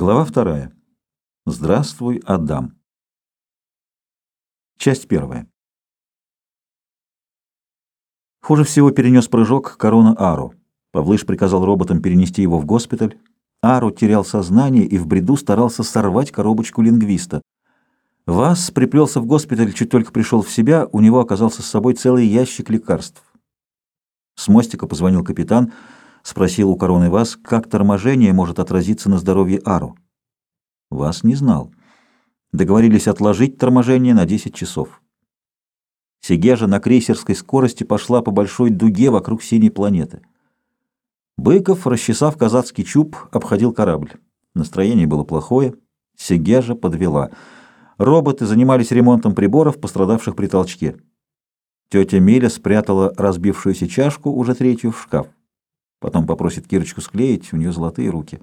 Глава вторая. Здравствуй, Адам. Часть первая. Хуже всего перенес прыжок корона Ару. Павлыш приказал роботам перенести его в госпиталь. Ару терял сознание и в бреду старался сорвать коробочку лингвиста. Вас приплелся в госпиталь, чуть только пришел в себя, у него оказался с собой целый ящик лекарств. С мостика позвонил капитан — спросил у короны Вас, как торможение может отразиться на здоровье Ару. Вас не знал. Договорились отложить торможение на 10 часов. Сегежа на крейсерской скорости пошла по большой дуге вокруг синей планеты. Быков, расчесав казацкий чуб, обходил корабль. Настроение было плохое. Сегежа подвела. Роботы занимались ремонтом приборов, пострадавших при толчке. Тетя Миля спрятала разбившуюся чашку, уже третью, в шкаф. Потом попросит Кирочку склеить, у нее золотые руки.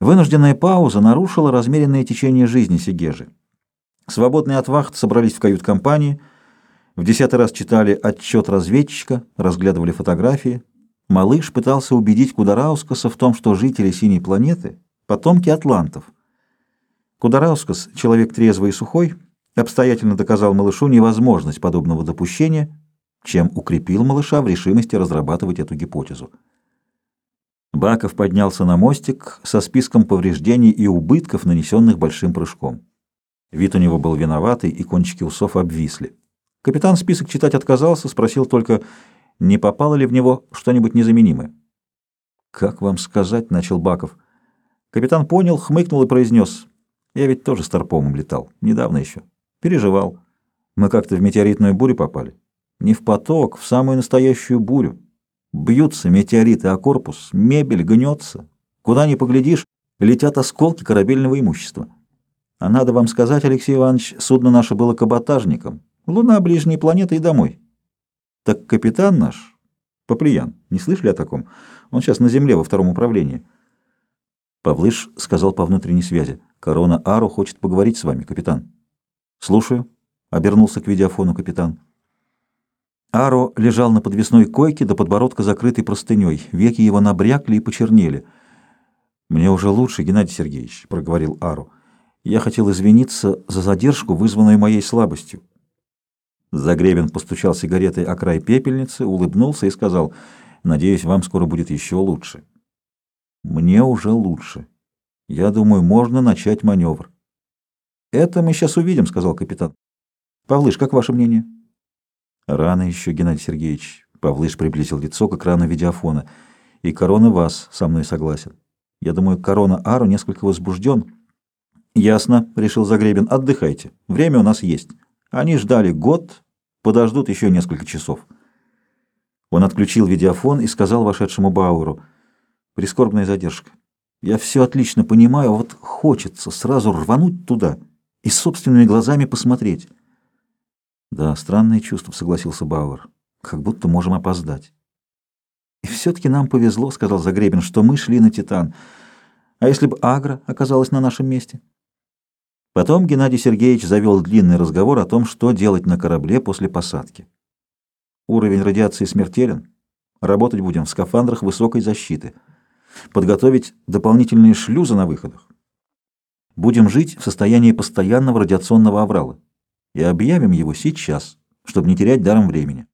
Вынужденная пауза нарушила размеренное течение жизни Сегежи. Свободные от вахт собрались в кают-компании, в десятый раз читали отчет разведчика, разглядывали фотографии. Малыш пытался убедить Кудараускаса в том, что жители синей планеты — потомки атлантов. Кудараускас, человек трезвый и сухой, обстоятельно доказал малышу невозможность подобного допущения — чем укрепил малыша в решимости разрабатывать эту гипотезу. Баков поднялся на мостик со списком повреждений и убытков, нанесенных большим прыжком. Вид у него был виноватый, и кончики усов обвисли. Капитан список читать отказался, спросил только, не попало ли в него что-нибудь незаменимое. «Как вам сказать?» — начал Баков. Капитан понял, хмыкнул и произнес. «Я ведь тоже с Тарпомом летал, недавно еще. Переживал. Мы как-то в метеоритную бурю попали. Не в поток, в самую настоящую бурю. Бьются метеориты о корпус, мебель гнется. Куда ни поглядишь, летят осколки корабельного имущества. А надо вам сказать, Алексей Иванович, судно наше было каботажником. Луна — ближней планеты и домой. Так капитан наш, Поплиян, не слышали о таком? Он сейчас на земле во втором управлении. Павлыш сказал по внутренней связи. Корона Ару хочет поговорить с вами, капитан. Слушаю. Обернулся к видеофону капитан. Аро лежал на подвесной койке до подбородка закрытой простыней. Веки его набрякли и почернели. «Мне уже лучше, Геннадий Сергеевич», — проговорил Аро. «Я хотел извиниться за задержку, вызванную моей слабостью». Загребин постучал сигаретой о край пепельницы, улыбнулся и сказал, «Надеюсь, вам скоро будет еще лучше». «Мне уже лучше. Я думаю, можно начать маневр». «Это мы сейчас увидим», — сказал капитан. «Павлыш, как ваше мнение?» Рано еще, Геннадий Сергеевич. Павлыш приблизил лицо к экрану видеофона. И корона вас со мной согласен. Я думаю, корона Ару несколько возбужден. Ясно, решил Загребин. Отдыхайте. Время у нас есть. Они ждали год, подождут еще несколько часов. Он отключил видеофон и сказал вошедшему Бауэру. Прискорбная задержка. Я все отлично понимаю, а вот хочется сразу рвануть туда и собственными глазами посмотреть. Да, странное чувство, согласился Бауэр. Как будто можем опоздать. И все-таки нам повезло, сказал Загребин, что мы шли на Титан. А если бы Агра оказалась на нашем месте? Потом Геннадий Сергеевич завел длинный разговор о том, что делать на корабле после посадки. Уровень радиации смертелен. Работать будем в скафандрах высокой защиты. Подготовить дополнительные шлюзы на выходах. Будем жить в состоянии постоянного радиационного аврала и объявим его сейчас, чтобы не терять даром времени.